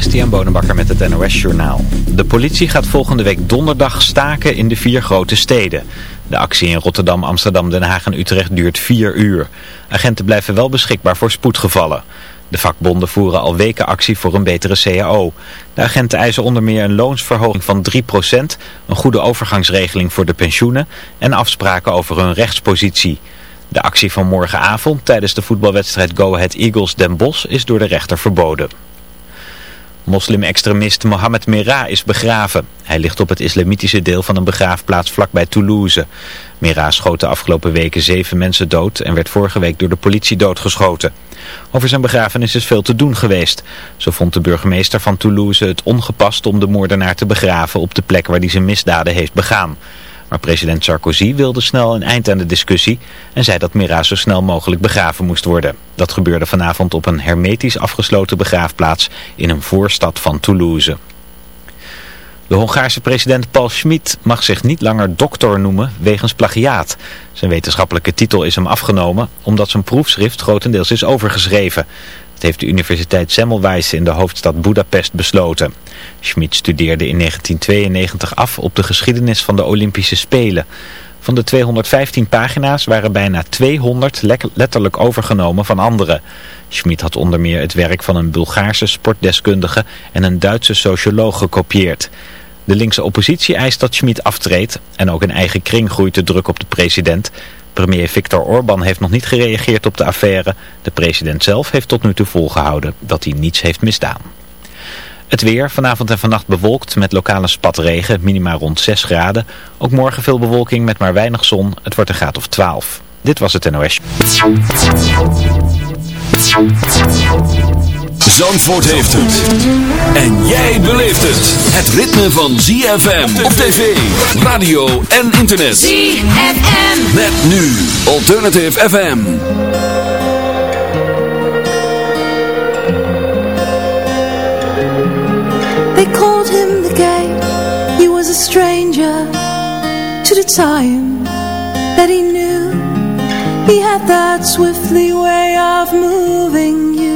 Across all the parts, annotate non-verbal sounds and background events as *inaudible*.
Christian Bonenbakker met het NOS Journaal. De politie gaat volgende week donderdag staken in de vier grote steden. De actie in Rotterdam, Amsterdam, Den Haag en Utrecht duurt vier uur. Agenten blijven wel beschikbaar voor spoedgevallen. De vakbonden voeren al weken actie voor een betere CAO. De agenten eisen onder meer een loonsverhoging van 3%, een goede overgangsregeling voor de pensioenen en afspraken over hun rechtspositie. De actie van morgenavond tijdens de voetbalwedstrijd Go Ahead Eagles Den Bosch is door de rechter verboden. Moslim-extremist Mohamed Merah is begraven. Hij ligt op het islamitische deel van een begraafplaats vlakbij Toulouse. Merah schoot de afgelopen weken zeven mensen dood en werd vorige week door de politie doodgeschoten. Over zijn begrafenis is veel te doen geweest. Zo vond de burgemeester van Toulouse het ongepast om de moordenaar te begraven op de plek waar hij zijn misdaden heeft begaan. Maar president Sarkozy wilde snel een eind aan de discussie en zei dat Mira zo snel mogelijk begraven moest worden. Dat gebeurde vanavond op een hermetisch afgesloten begraafplaats in een voorstad van Toulouse. De Hongaarse president Paul Schmid mag zich niet langer dokter noemen wegens plagiaat. Zijn wetenschappelijke titel is hem afgenomen omdat zijn proefschrift grotendeels is overgeschreven. Heeft de Universiteit Semmelweis in de hoofdstad Budapest besloten. Schmid studeerde in 1992 af op de geschiedenis van de Olympische Spelen. Van de 215 pagina's waren bijna 200 letterlijk overgenomen van anderen. Schmid had onder meer het werk van een Bulgaarse sportdeskundige en een Duitse socioloog gekopieerd. De linkse oppositie eist dat Schmid aftreedt en ook een eigen kring groeit de druk op de president. Premier Viktor Orban heeft nog niet gereageerd op de affaire. De president zelf heeft tot nu toe volgehouden dat hij niets heeft misdaan. Het weer, vanavond en vannacht bewolkt met lokale spatregen, minima rond 6 graden. Ook morgen veel bewolking met maar weinig zon. Het wordt een graad of 12. Dit was het NOS. Zandvoort heeft het. En jij beleeft het. Het ritme van ZFM op tv, radio en internet. ZFM. Met nu Alternative FM. They called him the gate. He was a stranger to the time that he knew. He had that swiftly way of moving you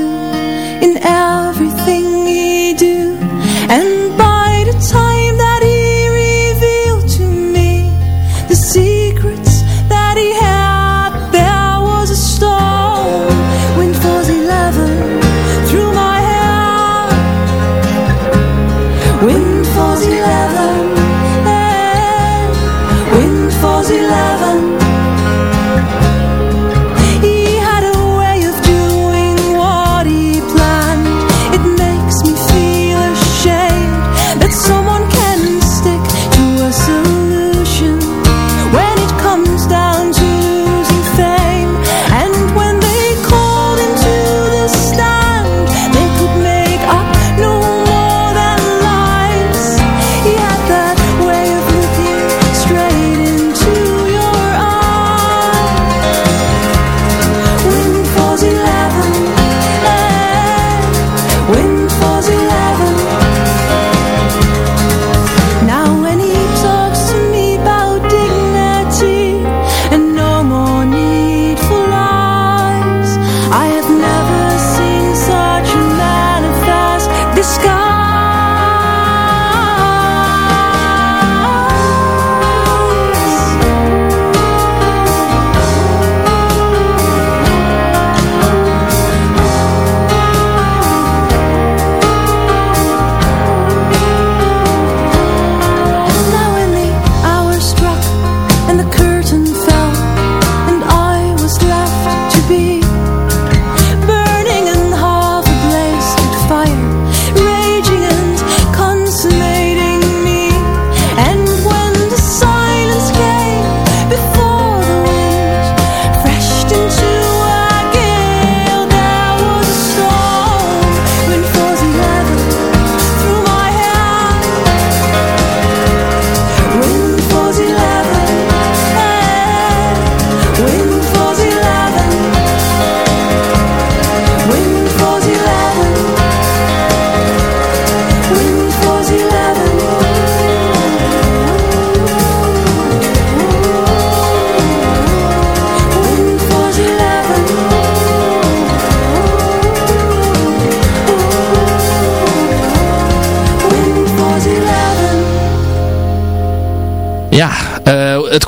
the sky.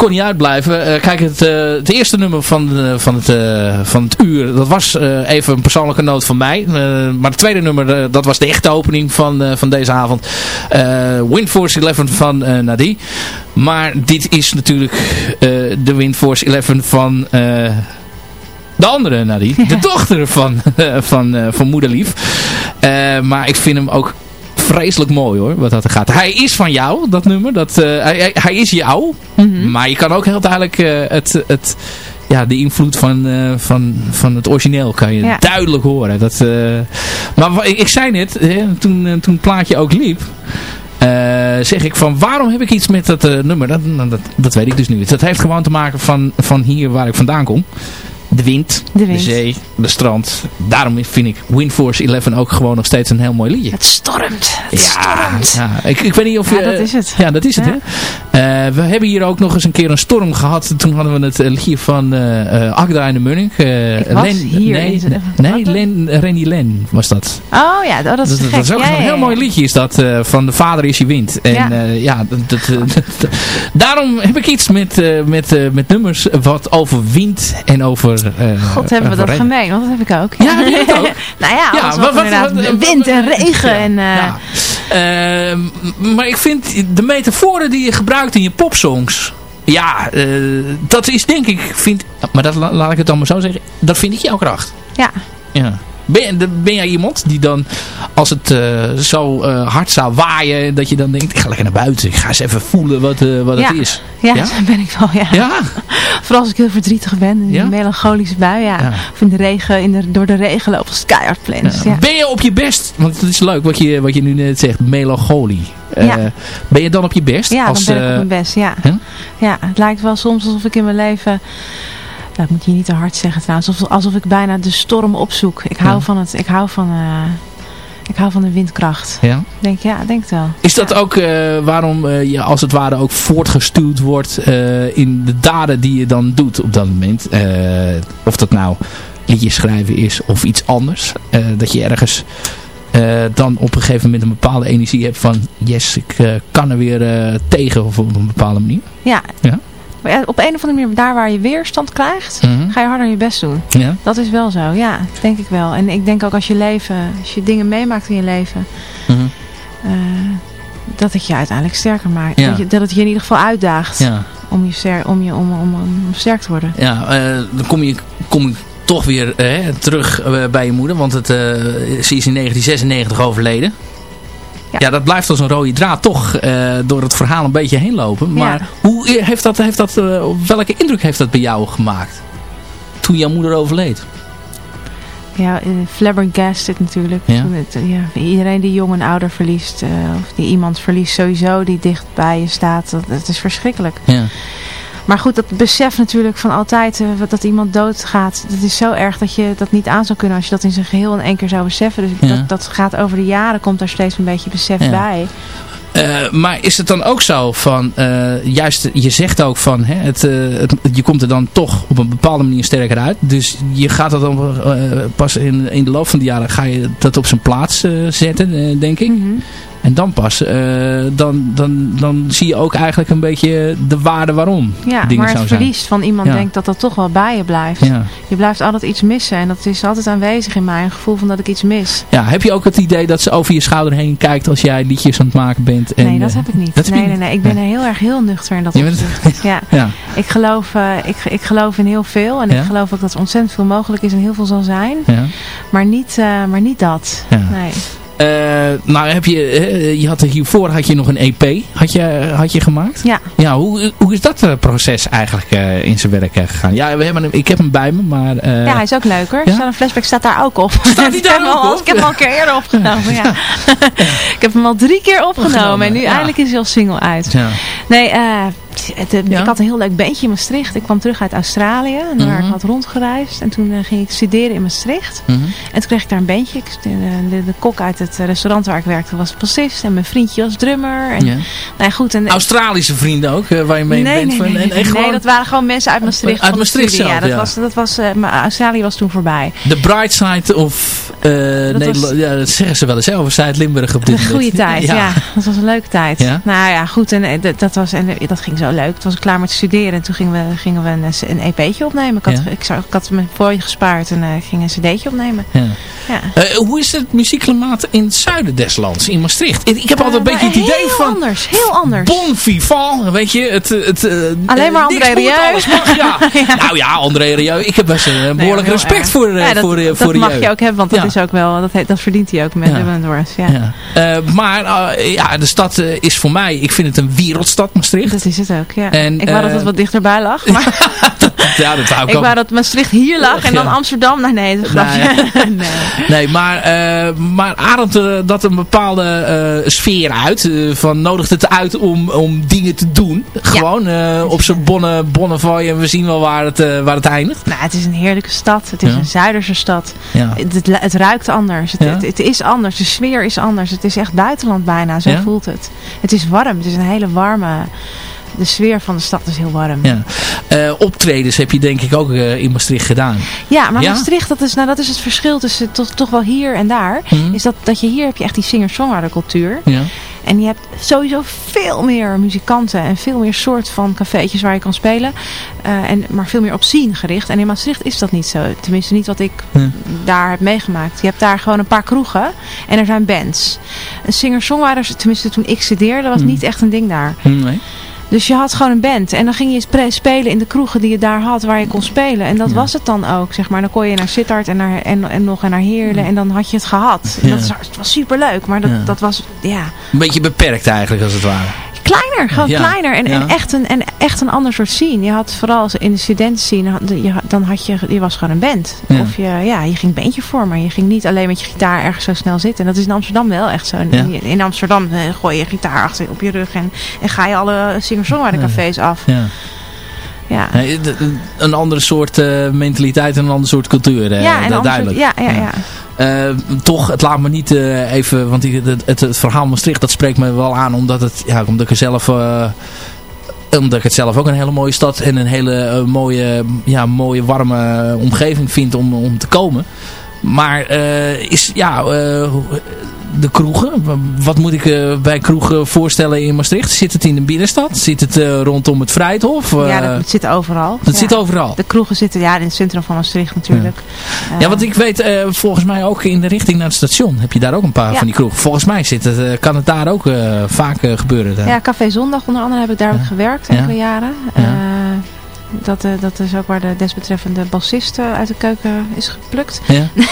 Kon niet uitblijven. Uh, kijk, het, uh, het, eerste nummer van, van, het, van het uur, dat was even een persoonlijke noot van mij. maar het tweede nummer, dat was de echte opening van, van deze avond. Windforce 11 van Nadie. Maar dit is natuurlijk de Windforce 11 van... de andere Nadie, de *laughs* dochter van, van, van Moederlief. maar ik vind hem ook vreselijk mooi hoor, wat dat er gaat. Hij is van jou, dat nummer. Dat, uh, hij, hij, is jou. Mm Maar je kan ook heel duidelijk uh, het, het, ja, de invloed van, uh, van, van het origineel kan je ja. duidelijk horen. Dat, maar ik, ik zei net, hè, toen, toen het plaatje ook liep... zeg ik van waarom heb ik iets met dat nummer? Dat, dat, dat, weet ik dus nu. Dat heeft gewoon te maken van, van hier waar ik vandaan kom de wind, de, wind. de zee, de strand. Daarom vind ik Windforce 11 ook gewoon nog steeds een heel mooi liedje. Het stormt. Het ja, stormt. Ja, ik, ik weet niet of je... Ja, dat is het. Ja, dat is het. Hè? Uh, we hebben hier ook nog eens een keer een storm gehad. Toen hadden we het liedje van uh, Agda en de Munnik. Uh, ik was Len, hier. Nee, nee Len, Renny Len was dat. Oh ja, dat, dat is dat, dat is ook ja, een heel mooi liedje is dat. van de vader is je wind. En ja, ja dat, daarom heb ik iets met, met, met nummers wat over wind en over God, hebben we dat gemeen, want dat heb ik ook. Ja, dat ook? *laughs* nou ja, ja wat, wat, wat, wind en regen. Ja, en, ja. maar ik vind de metaforen die je gebruikt in je popsongs... Ja, dat is denk ik... Vind, maar dat laat ik het dan maar zo zeggen. Dat vind ik jouw kracht. Ja. Ja. Ben, ben jij iemand die dan, als het uh, zo uh, hard zou waaien, dat je dan denkt, ik ga lekker naar buiten. Ik ga eens even voelen wat, uh, wat ja. het is. Ja, ja, dat *laughs* ben ik wel, ja. ja? Vooral als ik heel verdrietig ben, in een melancholische bui, ja. Of in de regen, in de, door de regen lopen als keihard plans. Ben je op je best, want het is leuk wat je, wat je nu net zegt, melancholie. ben je dan op je best? Ja, als, dan ben ik op mijn best, ja. Ja, het lijkt wel soms alsof ik in mijn leven dat moet je niet te hard zeggen trouwens. Alsof, alsof ik bijna de storm opzoek. Ik hou van het. Ik hou van... Uh, ik hou van de windkracht. Ja? Denk, ja, denk wel. Is dat ook uh, waarom uh, je als het ware ook voortgestuurd wordt in de daden die je dan doet op dat moment? of dat nou liedjes schrijven is of iets anders. dat je ergens dan op een gegeven moment een bepaalde energie hebt van yes, ik kan er weer tegen of op een bepaalde manier. Ja, ja? Op een of andere manier, daar waar je weerstand krijgt, mm -hmm. ga je harder je best doen. Ja. Dat is wel zo, ja, denk ik wel. En ik denk ook als je leven, als je dingen meemaakt in je leven, mm -hmm. uh, dat het je uiteindelijk sterker maakt. Ja. Dat, je, dat het je in ieder geval uitdaagt ja. om, je ster, om, je, om, om, om sterk te worden. Ja, uh, dan kom je, kom je toch weer uh, terug bij je moeder, want het, ze is in 1996 overleden. Ja. ja. dat blijft als een rode draad toch uh, door het verhaal een beetje heen lopen. Maar ja. hoe heeft dat, heeft dat, uh, welke indruk heeft dat bij jou gemaakt? Toen jouw moeder overleed? Ja, uh, flabbergasted natuurlijk. Ja. Ja, iedereen die jong en ouder verliest, of die iemand verliest sowieso die dicht bij je staat, dat, dat is verschrikkelijk. Ja. Maar goed, dat besef natuurlijk van altijd uh, dat iemand doodgaat. Dat is zo erg dat je dat niet aan zou kunnen als je dat in zijn geheel in één keer zou beseffen. Dus ja. dat, dat gaat over de jaren, komt daar steeds een beetje besef ja. bij. Uh, maar is het dan ook zo van, uh, juist, je zegt ook van, hè, het, uh, het, je komt er dan toch op een bepaalde manier sterker uit. Dus je gaat dat dan pas in, in de loop van de jaren, ga je dat op zijn plaats zetten, denk ik. Mm -hmm. En dan pas, uh, dan, dan, dan zie je ook eigenlijk een beetje de waarde waarom ja, dingen maar het verlies zijn. van iemand ja. denkt dat dat toch wel bij je blijft. Ja. Je blijft altijd iets missen en dat is altijd aanwezig in mij. Een gevoel van dat ik iets mis. Ja, heb je ook het idee dat ze over je schouder heen kijkt als jij liedjes aan het maken bent? En, nee, dat heb ik niet. Dat nee, nee, nee, ik ben heel erg heel nuchter in dat bent, *laughs* ja. *laughs* ja. Ik, geloof, uh, ik, ik geloof in heel veel en ik geloof ook dat ontzettend veel mogelijk is en heel veel zal zijn. Maar, niet, uh, maar niet dat. Nee. Uh, nou heb je, uh, je had hiervoor had je nog een EP had je, had je gemaakt. Ja. Ja, hoe, hoe is dat uh, proces eigenlijk in zijn werk gegaan? Ja, we hebben hem, ik heb hem bij me, maar... ja, hij is ook leuk hoor. Ja? Een flashback staat daar ook op. *laughs* Staat die daar ook al, op? Ik heb hem al een keer eerder opgenomen, ja. *laughs* ik heb hem al drie keer opgenomen, opgenomen en nu eindelijk is hij al single uit. Ja. Nee, het, het, ik had een heel leuk beentje in Maastricht. Ik kwam terug uit Australië, waar Mhm. mm -hmm. ik had rondgereisd. En toen ging ik studeren in Maastricht. Mm -hmm. En toen kreeg ik daar een beentje. De, de, de, kok uit het restaurant waar ik werkte was bassist. En mijn vriendje was drummer. En, ja. nou goed, en, Australische vrienden ook, waar je mee nee, bent? Nee, van, nee, en, nee, en gewoon... nee, dat waren gewoon mensen uit Maastricht. Uit Maastricht zelf, ja. Dat ja. was, dat was, maar Australië was toen voorbij. The bright side of uh, Nederland. Was... Ja, dat zeggen ze wel eens, over Zuid-Limburg op dit moment. Een goede tijd, ja. Dat was een leuke tijd. Nou ja, goed. En dat, was, en dat ging zo leuk. Toen was ik klaar met studeren en toen gingen we, gingen we een, een EP'tje opnemen. Ik had, Ja. ik, had mijn fooi gespaard en ik ging een cd'tje opnemen. Ja. Ja. Eh, hoe is het muziekklimaat in het zuiden des lands, in Maastricht? Ik heb altijd een Eh, beetje het idee heel van... anders, heel anders. Bon vivant, weet je. Het, het, Alleen maar André Rieu. *laughs* ja. Nou ja, André Rieu. Ik heb best een behoorlijk heel respect erg. voor, ja, dat, voor, dat voor mag je ook hebben, want dat, is ook wel, dat, he- dat verdient hij ook met Ja. de. Ja. Ja. Maar ja, de stad is voor mij, ik vind het een wereldstad Maastricht. Dat is het ook, ja. En, ik wou dat eh, het wat dichterbij lag, *laughs* maar ja, dat hou ik ik wou dat Maastricht hier lag en dan Ja. Amsterdam. Nou nee, dat grapje. *laughs* nee. Nee, maar, eh maar ademt er dat een bepaalde eh, sfeer uit? eh, van nodigt het uit om, om dingen te doen? Gewoon eh, op zijn bonnen, bonnenvaai en we zien wel waar het, eh, waar het eindigt. Nou, het is een heerlijke stad. Het is Ja. een Zuiderse stad. Ja. Het, het, het ruikt anders. Het, Ja. het, het is anders. De sfeer is anders. Het is echt buitenland bijna. Zo Ja. voelt het. Het is warm. Het is een hele warme... De sfeer van de stad is heel warm. Ja. Eh, optredens heb je denk ik ook eh, in Maastricht gedaan. Ja, maar Ja? Maastricht, dat is, nou, dat is het verschil tussen toch, toch wel hier en daar. Hm? Is dat, dat je hier heb je echt die singer-songwriter cultuur. Ja. En je hebt sowieso veel meer muzikanten en veel meer soort van cafeetjes waar je kan spelen. Eh, en, maar veel meer op scene gericht. En in Maastricht is dat niet zo. Tenminste niet wat ik Ja. daar heb meegemaakt. Je hebt daar gewoon een paar kroegen en er zijn bands. Een singer-songwriter, tenminste toen ik studeerde, was Hmm. niet echt een ding daar. Hm, Nee. Dus je had gewoon een band. En dan ging je spelen in de kroegen die je daar had, waar je kon spelen. En dat Ja. was het dan ook, zeg maar. Dan kon je naar Sittard en, naar, en, en nog en naar Heerlen. En dan had je het gehad. En. Dat is, het was superleuk. Maar dat, dat was, ja, Een beetje beperkt eigenlijk als het ware. Kleiner. Gewoon Ja. kleiner. En, Ja. en, echt een, en echt een ander soort scene. Je had vooral in de je, dan had je, je was gewoon een band. Ja. Of je, ja, je ging een bandje vormen. Je ging niet alleen met je gitaar ergens zo snel zitten. En dat is in Amsterdam wel echt zo. In, Amsterdam eh, gooi je je gitaar achter op je rug. En, en ga je alle singer-songwriter cafés af. Ja. Ja. Een andere soort eh, mentaliteit en een ander soort cultuur. eh, ja, dat duidelijk. Ja, ja, Ja. ja. Eh, toch, het laat me niet even, want die, het, het, het verhaal Maastricht, dat spreekt me wel aan, omdat, het, ja, omdat ik er zelf... omdat ik het zelf ook een hele mooie stad en een hele mooie, ja, mooie warme omgeving vind om, om te komen. Maar is, ja, de kroegen, wat moet ik eh, bij kroegen voorstellen in Maastricht? Zit het in de binnenstad? Zit het eh, rondom het Vrijthof? ja, Eh, dat, het zit overal. dat Ja. zit overal. De kroegen zitten ja, in het centrum van Maastricht natuurlijk. Ja, want ik weet volgens mij ook in de richting naar het station heb je daar ook een paar Ja. van die kroegen. Volgens mij zit het, kan het daar ook vaak gebeuren. daar. Ja, Café Zondag onder andere heb ik daar gewerkt enkele jaren. Dat, eh, dat is ook waar de desbetreffende bassist eh, uit de keuken is geplukt. Ja? *laughs*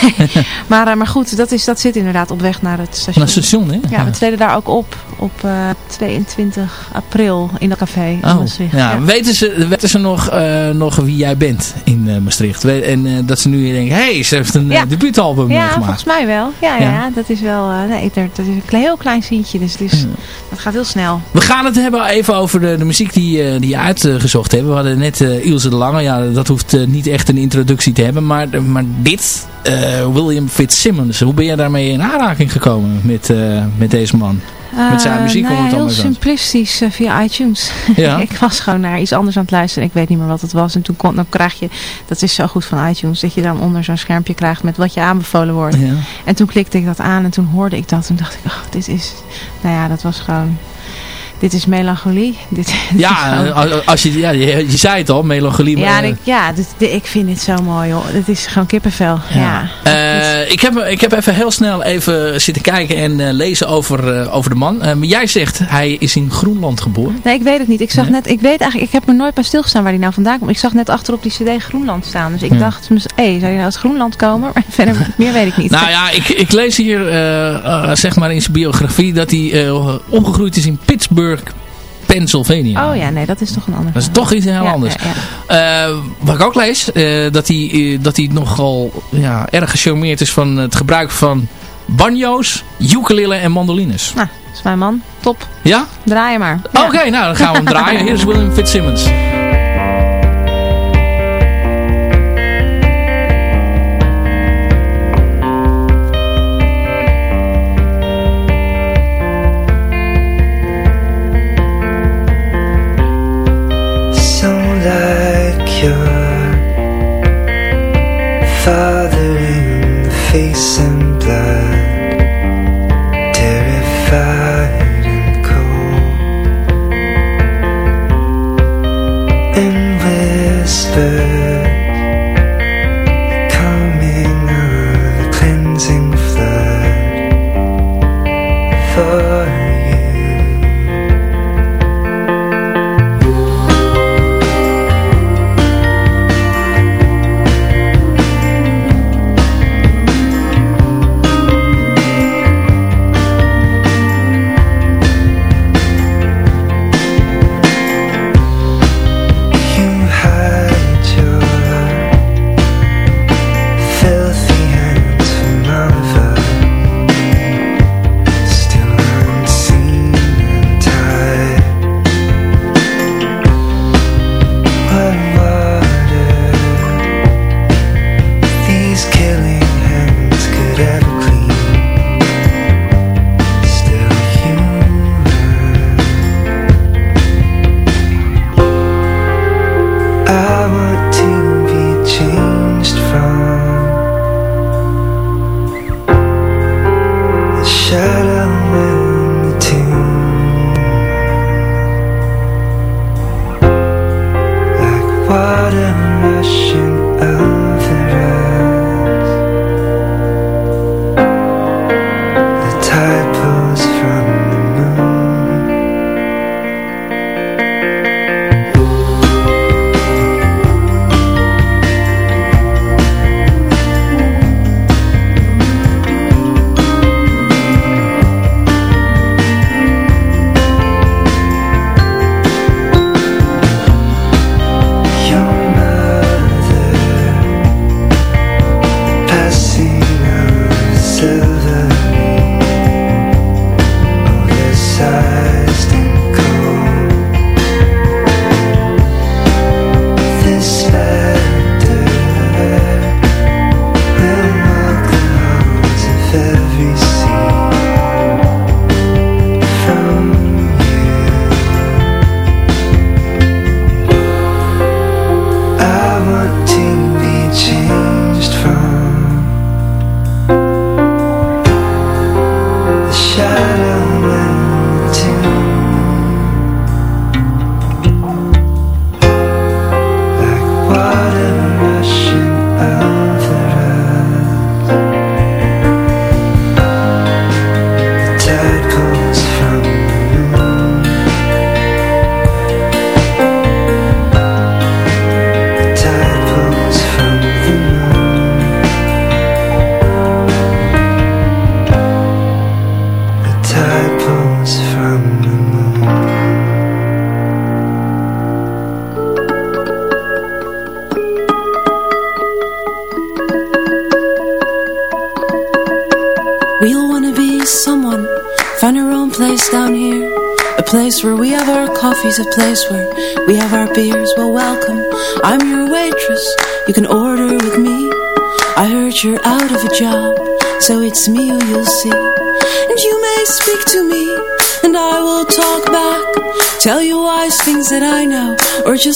Maar, eh, maar goed, dat, is, dat zit inderdaad op weg naar het station. Naar het station, hè? Ja, we treden daar ook op op eh, 22 april in dat café in Oh, Maastricht. ja. Weten, ze, weten ze nog, nog wie jij bent in Maastricht? We- En dat ze nu denken, hé, hey, ze heeft een debuutalbum eh, Ja, gemaakt. volgens mij wel. Ja, ja. Ja. dat is wel. nee, dat is een heel klein zientje, dus het, is, dat gaat heel snel. We gaan het hebben even over de, de muziek die, die je uitgezocht hebt. We hadden net Ilse de Lange. Ja, dat hoeft eh, niet echt een introductie te hebben. Maar, maar dit, eh, William Fitzsimmons. Hoe ben jij daarmee in aanraking gekomen met, eh, met deze man? Met zijn Eh, muziek, om nou het ja, dan heel simplistisch eh, via iTunes. *laughs* Ja. ik was gewoon naar iets anders aan het luisteren. Ik weet niet meer wat het was. En toen kon, dan krijg je, dat is zo goed van iTunes, dat je dan onder zo'n schermpje krijgt met wat je aanbevolen wordt. Ja. En toen klikte ik dat aan en toen hoorde ik dat. Toen dacht ik, oh, dit is, nou ja, dat was gewoon, dit is melancholie. *laughs* Dit, Ja, eh, als je, ja je, je zei het al, melancholie. ja, maar, ik, ja dit, dit- ik vind dit zo mooi, joh. Het is gewoon kippenvel. Ja. Eh, ik, heb, ik heb even heel snel even zitten kijken en eh, lezen over, eh, over de man. Eh, maar jij zegt, hij is in Groenland geboren. Nee, ik weet het niet. Ik zag Nee? net, ik weet eigenlijk, ik heb er nooit bij stilgestaan waar die nou vandaan komt. Ik zag net achterop die cd Groenland staan. Dus ik Ja. dacht, hé, zou die nou uit Groenland komen? *laughs* Maar verder, meer weet ik niet. Nou ja, ik, ik lees hier eh, eh, zeg maar in zijn biografie dat hij eh, opgegroeid is in Pittsburgh, Pennsylvania. Oh ja, nee, dat is toch een ander Dat is verhaal. toch iets heel Ja, anders. ja, ja. Eh, wat ik ook lees, eh, dat, hij, eh, dat hij nogal ja, erg gecharmeerd is van het gebruik van banjo's, ukulele en mandolines. Nou, dat is mijn man. Top. Ja? Draai maar. Oké, nou dan gaan we hem draaien. *laughs* Hier is William Fitzsimmons.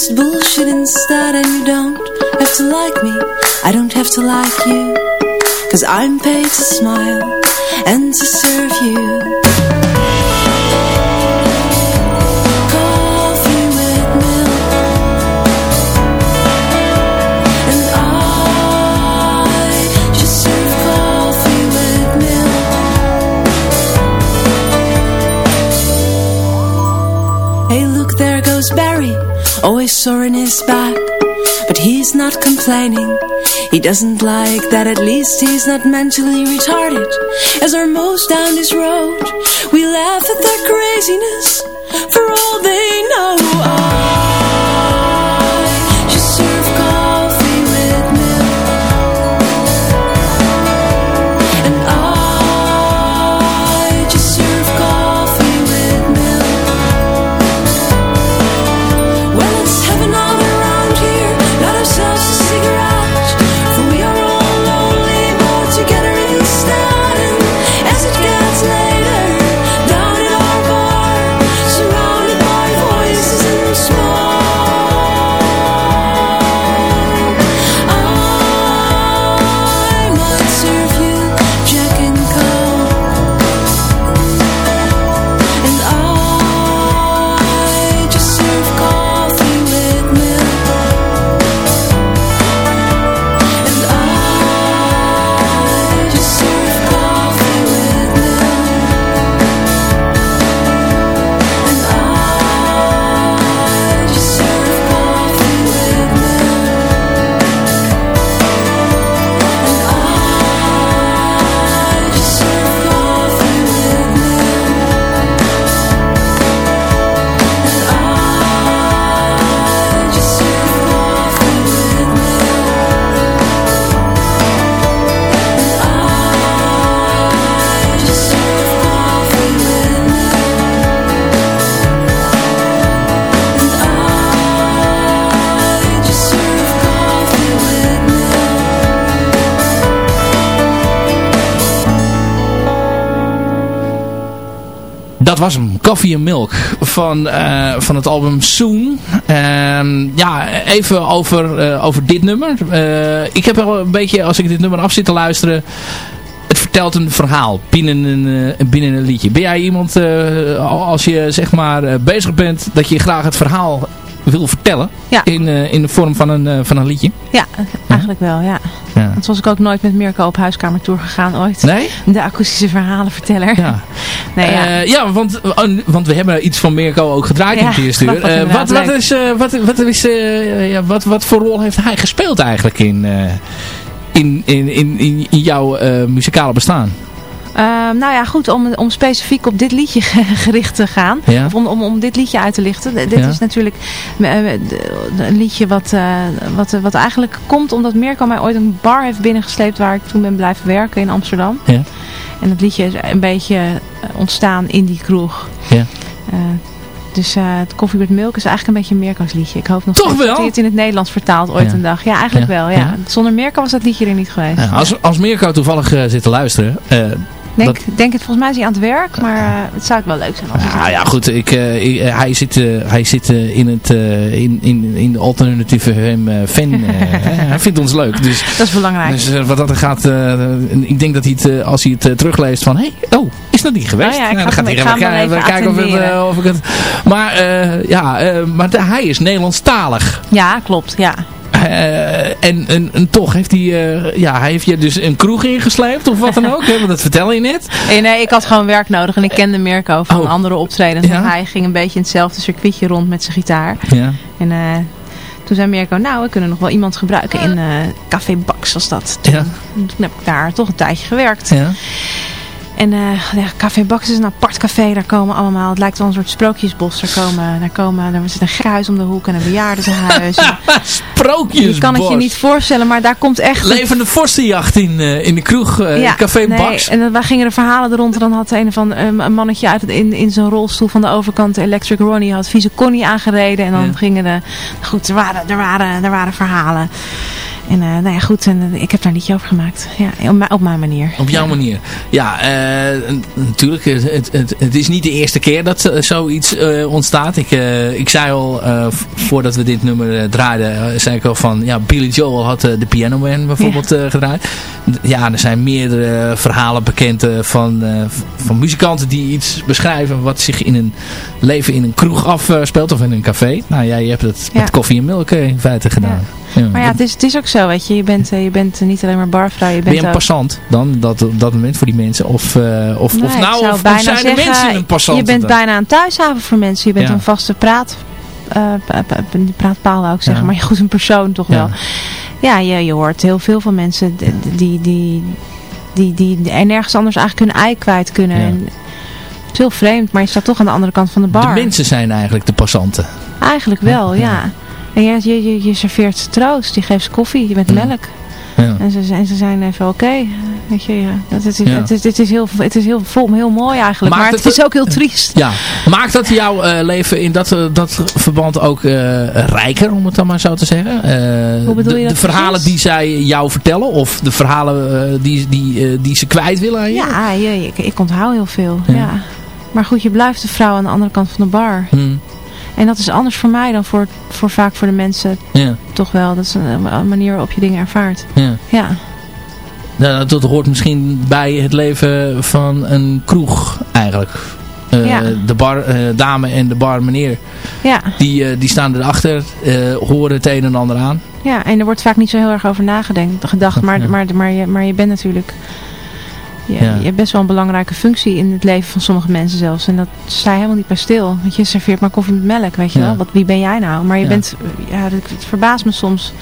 Just bullshit instead. And you don't have to like me. I don't have to like you. Cause I'm paid to smile and to serve you. Always sore in his back But he's not complaining. He doesn't like that at least he's not mentally retarded. As our most down this road We laugh at their craziness For all they know. surrounded Dat was hem. Coffee and Milk van, uh, van het album Soon. Uh, ja, even over, uh, over dit nummer. Uh, ik heb wel een beetje, als ik dit nummer af zit te luisteren... Het vertelt een verhaal binnen een, binnen een liedje. Ben jij iemand, als je zeg maar bezig bent... dat je graag het verhaal wil vertellen? Ja. In, in de vorm van een, van een liedje? Ja, eigenlijk wel, ja. Ja. Want was ik ook nooit met Mirko op huiskamertour gegaan ooit. Nee? De akoestische verhalenverteller. Ja, *laughs* nee, ja. Uh, ja want, want we hebben iets van Mirko ook gedraaid in het eerste. Uh, wat, wat, is, uh, wat, wat, is, ja, wat, wat voor rol heeft hij gespeeld eigenlijk in, in, in, in, in jouw muzikale bestaan? Uh, nou ja, goed, om, om specifiek op dit liedje *laughs* gericht te gaan. Ja. Of om, om, om dit liedje uit te lichten. Dit ja. is natuurlijk een liedje wat, uh, wat, wat eigenlijk komt omdat Mirko mij ooit een bar heeft binnengesleept waar ik toen ben blijven werken in Amsterdam. Ja. En het liedje is een beetje ontstaan in die kroeg. Ja. Uh, dus uh, het Koffie met Milk is eigenlijk een beetje een Mirko's liedje. Ik hoop nog Toch wel? dat hij het in het Nederlands vertaalt ooit Ja. een dag. Ja, eigenlijk Ja. wel. Ja. Zonder Mirko was dat liedje er niet geweest. Ja, als, als Mirko toevallig uh, zit te luisteren... Denk, dat- denk het, volgens mij is hij aan het werk, maar uh, het zou het wel leuk zijn als hij Ja, ja goed. Ik, ik, uh, hij zit, uh, hij zit in, het, in, in, in de alternatieve fan. *laughs* Hij vindt ons leuk. Dus, Dat is belangrijk. dus wat dat er gaat. Ik denk dat hij het, als hij het terugleest van. Hé, hey, oh, is dat niet geweest? Oh ja, ik Nou, ga dan gaat ik ga hij even kijken of, het, of ik het. Maar ja, maar hij is Nederlandstalig. Ja, klopt. Ja. Uh, en, en, en toch heeft hij, uh, ja, hij heeft je dus een kroeg ingesleept of wat dan ook. hè, want dat vertel je net. Nee, nee, ik had gewoon werk nodig en ik kende Mirko van Oh. andere optredens. Ja? Want hij ging een beetje in hetzelfde circuitje rond met zijn gitaar. Ja. En eh, toen zei Mirko, nou, we kunnen nog wel iemand gebruiken in eh Café Bax was dat. Toen, Ja. toen heb ik daar toch een tijdje gewerkt. Ja. En eh, ja, Café Bax is een apart café. Daar komen allemaal, het lijkt wel een soort sprookjesbos. Daar komen, daar komen, daar zit een gekhuis om de hoek en een bejaardenhuis. En *laughs* Sprookjesbos. je kan het je niet voorstellen, maar daar komt echt... Levende vorstenjacht in, uh, in de kroeg, uh, Ja, Café nee, Bax. En dan gingen er verhalen er rond. En dan had een, van, um, een mannetje uit in, in zijn rolstoel van de overkant, de Electric Ronnie, had vieze Connie aangereden. En dan Ja. gingen de... Goed, er waren, er waren, er waren verhalen. En uh, nou ja, goed. En uh, ik heb daar een liedje over gemaakt. Ja, op, mijn- op mijn manier. Op jouw manier. Ja, eh, natuurlijk. Het, het, het is niet de eerste keer dat zo- zoiets eh, ontstaat. Ik, eh, ik zei al, eh, voordat we dit nummer eh, draaiden, eh, zei ik al van, ja, Billy Joel had eh, de Piano Man bijvoorbeeld eh, gedraaid. Ja, er zijn meerdere verhalen bekend eh, van, eh, van muzikanten die iets beschrijven wat zich in een leven in een kroeg afspeelt of in een café. Nou, jij hebt het Ja. met koffie en melk eh, in feite gedaan. Ja. Maar ja, het is, het is ook zo, weet je. Je bent, uh, je bent uh, niet alleen maar barvrouw. Je bent Ben je een ook... passant dan, dat, op dat moment voor die mensen? Of, uh, of, Nee, of nou, zou of, of zijn de mensen een passant? Je bent dan? bijna een thuishaven voor mensen. Je bent Ja. een vaste praat, uh, pa- pa- pa- praatpaal, wou ik zeggen. Ja. Maar goed, een persoon toch wel. Ja, je, je hoort heel veel van mensen die, die, die, die, er nergens anders eigenlijk hun ei kwijt kunnen. En het is heel vreemd, maar je staat toch aan de andere kant van de bar. De mensen zijn eigenlijk de passanten. Eigenlijk wel, Ja. En je, je, je, serveert ze troost. Je geeft ze koffie met melk. Ja. En ze, zijn- ze zijn even oké. Weet je, ja. Dat, het, is, Ja. het, is, het is heel, het is heel, vol, heel mooi eigenlijk. Maakt maar het, het- is ook heel triest. Ja, maakt dat jouw eh, leven in dat, eh, dat verband ook eh, rijker, om het dan maar zo te zeggen? Hoe bedoel de, je de dat verhalen precies? die zij jou vertellen, of de verhalen die, die, die ze kwijt willen aan je? Ja, je, ik, ik onthoud heel veel. Ja. Ja. Maar goed, je blijft de vrouw aan de andere kant van de bar. Hm, En dat is anders voor mij dan voor, voor vaak voor de mensen ja, toch wel. Dat is een, een manier waarop je dingen ervaart. ja. Ja, Nou, dat hoort misschien bij het leven van een kroeg eigenlijk. Eh, Ja. De bar, eh, dame en de bar meneer, ja, die, eh, die staan erachter, horen het een en ander aan. ja. En er wordt vaak niet zo heel erg over nagedacht. Gedacht, maar, Ja. maar, maar, je, maar je bent natuurlijk... Je, Ja. je hebt best wel een belangrijke functie in het leven van sommige mensen zelfs. En dat sta je helemaal niet bij stil. Want je serveert maar koffie met melk, weet je Ja. wel. Wat, wie ben jij nou? Maar je Ja. bent... Ja, het, verbaast me soms.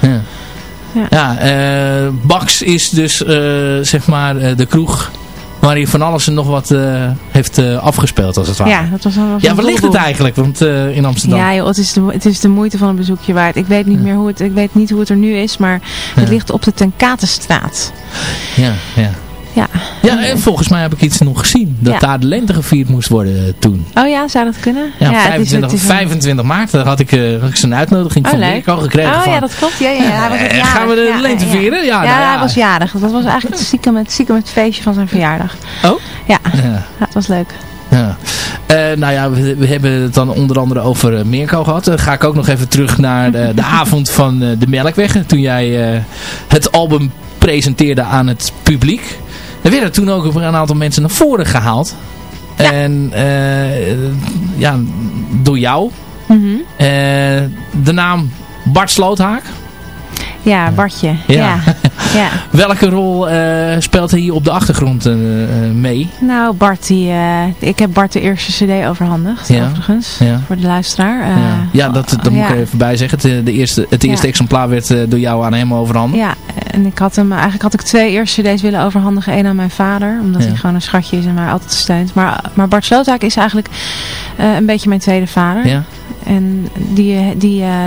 Ja, Ja. ja eh, Bax is dus eh, zeg maar eh, de kroeg waar hij van alles en nog wat heeft afgespeeld als het ware. Ja, dat was, was Ja, waar ligt het eigenlijk want, in Amsterdam? Ja, joh, het, is de, het is de moeite van een bezoekje waard. Ik weet niet Ja. meer hoe het, ik weet niet hoe het er nu is, maar het ligt op de Tenkatenstraat. ja, ja. Ja. Ja, en volgens mij heb ik iets nog gezien. Dat Ja. daar de lente gevierd moest worden eh, toen. Oh ja, zou dat kunnen? Ja, het is- 25, het is een- 25 maart daar had ik, eh, had ik zijn uitnodiging Oh, van. Mirko gekregen. Oh van, ja, dat klopt. Ja, ja, ja. *laughs* Hij was eh, jarig. gaan we de lente ja, vieren? Ja, Ja, nou hij was jarig. Dat was eigenlijk het stiekem het, stiekem het feestje van zijn verjaardag. Oh? Ja, het was leuk. Ja. Uh, nou ja, we, we, hebben het dan onder andere over uh, Mirko gehad. Dan ga ik ook nog even terug naar de, de *laughs* avond van de Melkweg. Toen jij het album presenteerde aan het publiek. Er werden toen ook een aantal mensen naar voren gehaald. Ja. En ja, door jou. Mm -hmm. de naam Bart Sloothaak. Ja, Bartje. Ja. ja. *laughs* Welke rol uh, speelt hij hier op de achtergrond uh, mee? Nou, Bart, die, ik heb Bart de eerste cd overhandigd, ja. overigens, voor de luisteraar. ja, ja dat, dat moet ik even bij zeggen. Het, de eerste, het eerste exemplaar werd door jou aan hem overhandigd. Ja, en ik had hem, eigenlijk had ik twee eerste cd's willen overhandigen. Eén aan mijn vader, omdat hij gewoon een schatje is en mij altijd steunt. Maar, maar Bart Sloothaak is eigenlijk een beetje mijn tweede vader. Ja. En die, die, uh,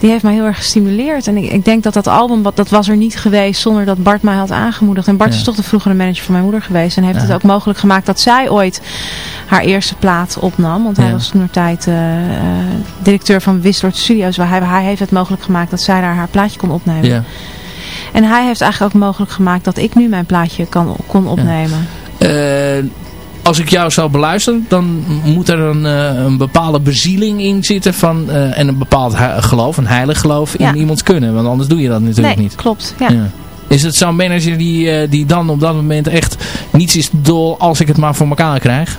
die heeft mij heel erg gestimuleerd. En ik, ik denk dat dat album, wat, dat was er niet geweest zonder dat Bart mij had aangemoedigd. En Bart is toch de vroegere manager van mijn moeder geweest. En heeft ja. het ook mogelijk gemaakt dat zij ooit haar eerste plaat opnam. Want hij ja. was toen een tijd uh, directeur van Wisslord Studios. Waar hij, hij heeft het mogelijk gemaakt dat zij daar haar plaatje kon opnemen. En hij heeft eigenlijk ook mogelijk gemaakt dat ik nu mijn plaatje kan, kon opnemen. Uh, als ik jou zou beluisteren, dan moet er een, uh, een bepaalde bezieling in zitten van, uh, en een bepaald geloof, een heilig geloof in ja. iemands kunnen. Want anders doe je dat natuurlijk nee, niet. klopt. Ja. Is het zo'n manager die, uh, die dan op dat moment echt niets is dol als ik het maar voor elkaar krijg?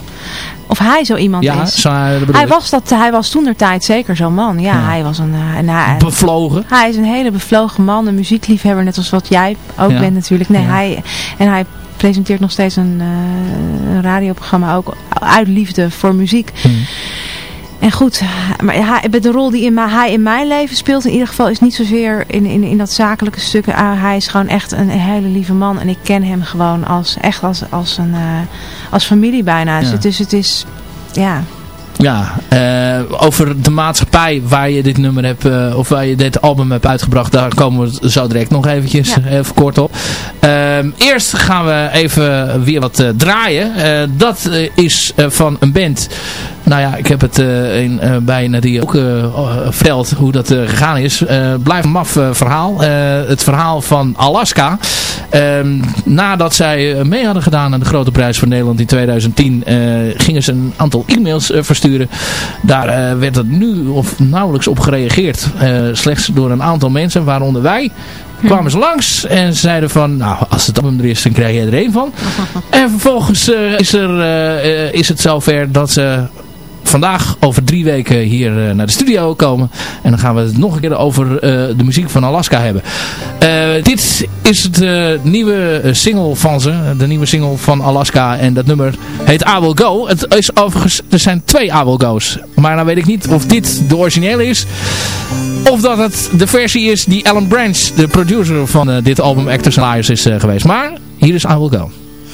Of hij zo iemand ja, is. Zo, hij, was dat, hij was toen der tijd zeker zo'n man. Ja, ja, hij was een... een hij, bevlogen. Hij is een hele bevlogen man. Een muziekliefhebber. Net als wat jij ook ja. bent natuurlijk. Nee, hij... En hij presenteert nog steeds een, uh, een radioprogramma ook uit liefde voor muziek. Hmm. En goed, maar hij, de rol die in, hij in mijn leven speelt in ieder geval is niet zozeer in, in, in dat zakelijke stuk. Uh, hij is gewoon echt een hele lieve man en ik ken hem gewoon als, echt als, als, een, uh, als familie bijna. Ja. Dus het is, ja... Ja, uh, over de maatschappij waar je dit nummer hebt, uh, of waar je dit album hebt uitgebracht, daar komen we zo direct nog eventjes ja. even kort op. Uh, eerst gaan we even weer wat draaien. dat is van een band. Nou ja, ik heb het in, bij Nadia ook verteld hoe dat gegaan is. blijf een maf verhaal. het verhaal van Alaska. Ehm, nadat zij mee hadden gedaan aan de Grote Prijs van Nederland in 2010, gingen ze een aantal e-mails versturen. Daar uh, werd er nu of nauwelijks op gereageerd. Uh, slechts door een aantal mensen, waaronder wij. Kwamen ze langs en zeiden van, nou als het album er is, dan krijg je er één van. *laughs* en vervolgens uh, is, er, is het zover dat ze vandaag over drie weken hier uh, naar de studio komen. En dan gaan we het nog een keer over uh, de muziek van Alaska hebben. Uh, dit is de nieuwe single van ze. De nieuwe single van Alaska. En dat nummer heet I Will Go. Het is overigens, er zijn twee I Will Go's. Maar dan weet ik niet of dit de originele is. Of dat het de versie is die Alan Branch, de producer van dit album Actors and Liars is geweest. Maar hier is I Will Go.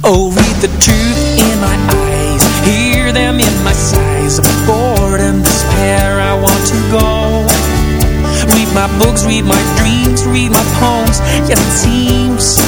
Oh, read the truth in my eyes. Hear them in my sighs. Of boredom, despair, I want to go. Read my books, read my dreams, read my poems. Yet it seems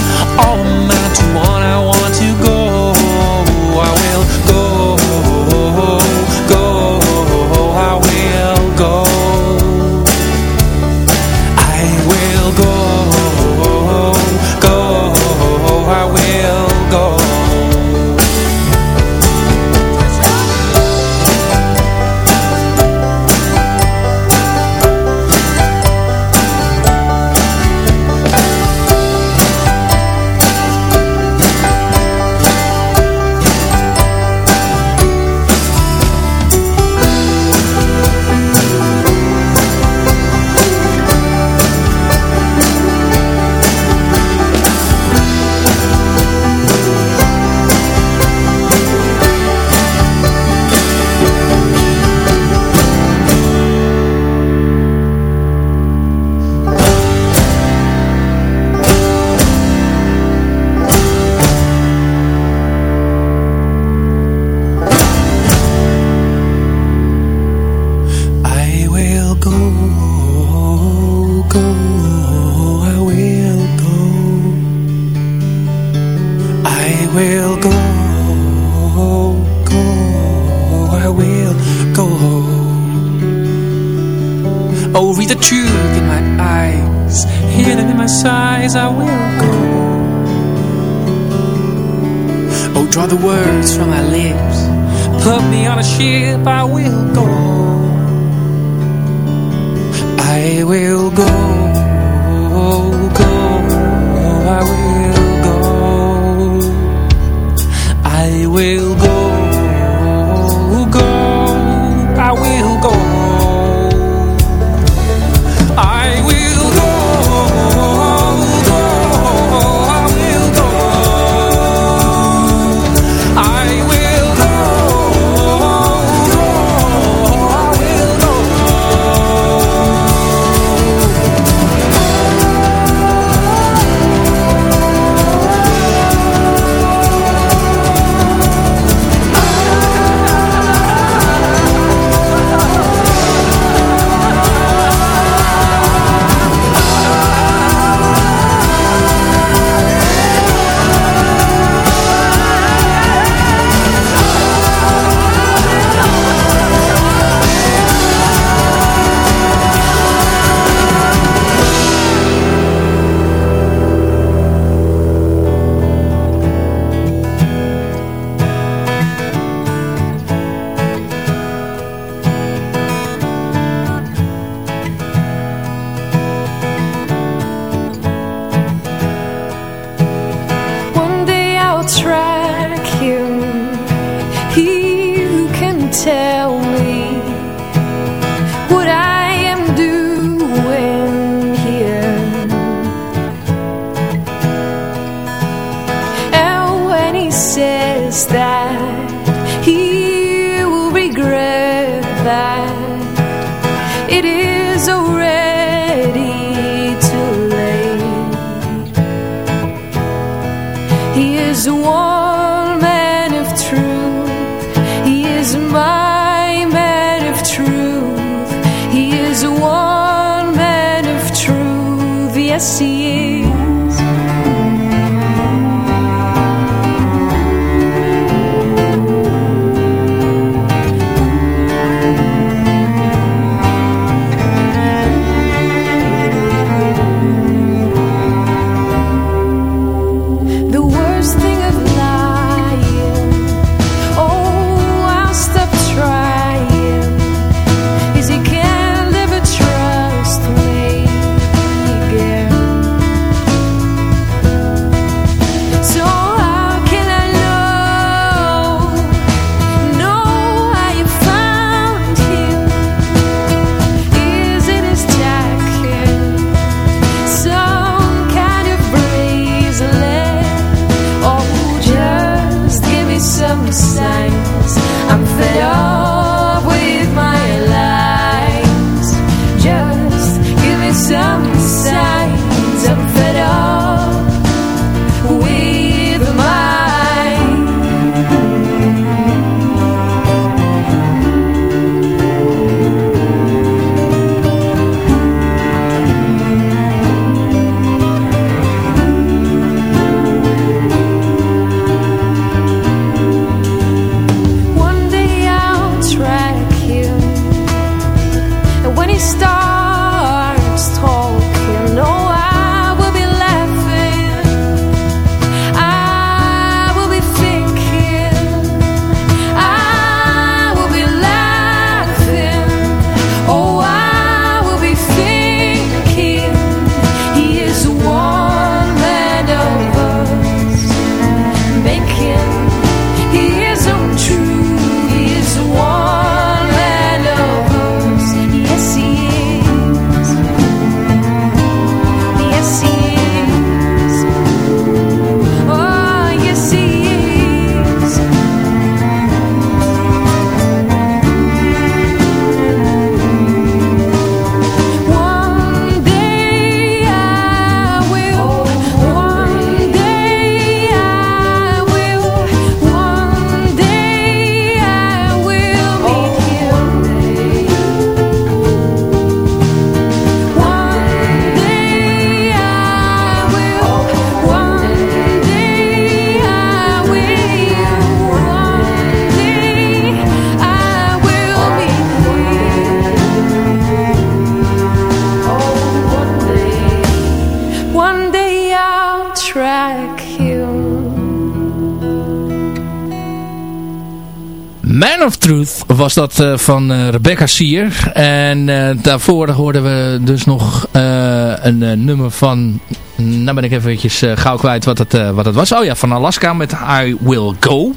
was dat uh, van uh, Rebecca Sier. En uh, daarvoor hoorden we dus nog een nummer van... Nou ben ik eventjes gauw kwijt wat het, wat het was. Oh ja, van Alaska met I Will Go.